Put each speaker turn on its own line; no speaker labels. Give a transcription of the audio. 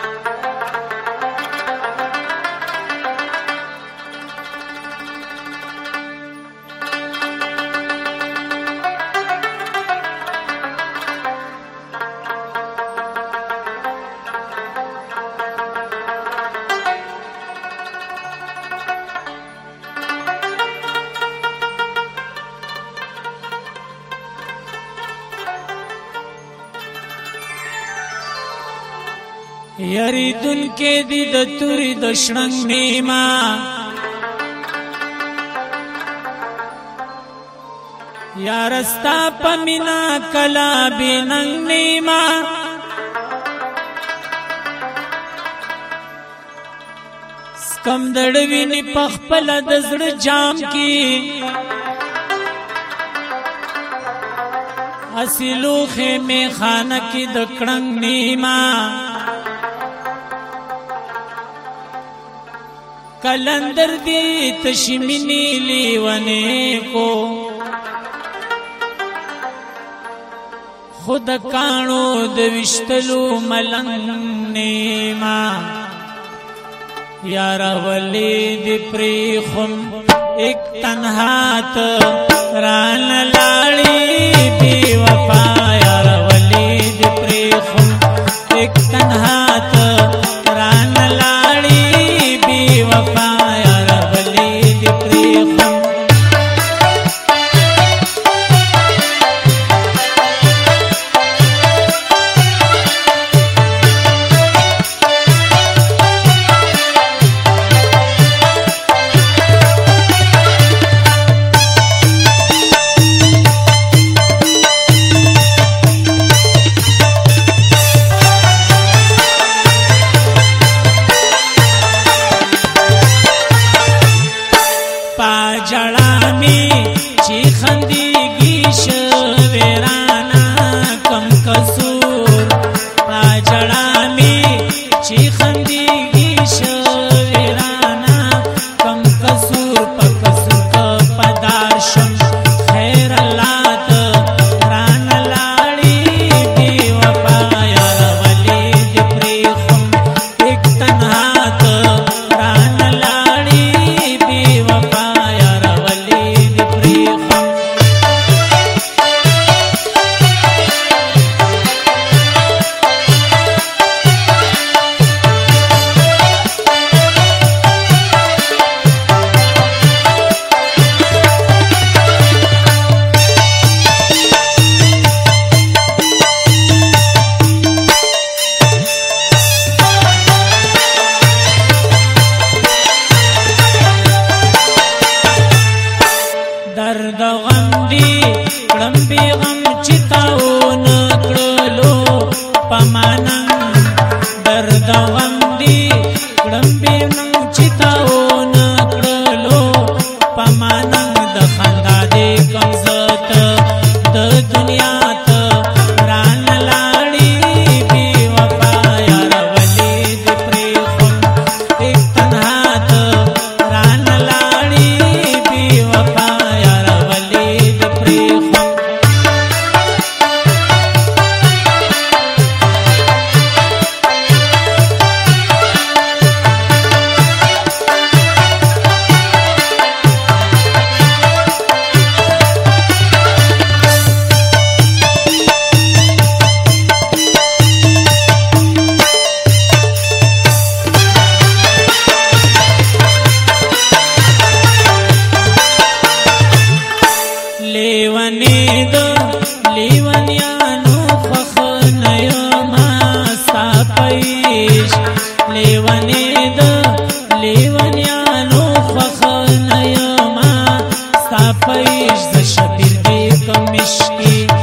Thank you. یری دن کې دی د توري د شړنګ نیما یار استا پمینا کلا بیننګ نیما کم دړ ویني پخپل د زړه جام کې اصلو خیمه خانه کې د کړنګ نیما کلندر دی تشمینی لیونے کو خود کانو د وشتلو ملنګ نیما یار ولی دی پری خم ایک تنہات ران لاړی بی وفا یار ولی دی پری خم ایک تنہات جړا می چې خندېږي شویرانا کم کسور را جړا می چې خندېږي شو لیونی د لیونیانو فخ نه یما ستا پیش د شپې کې کمشکی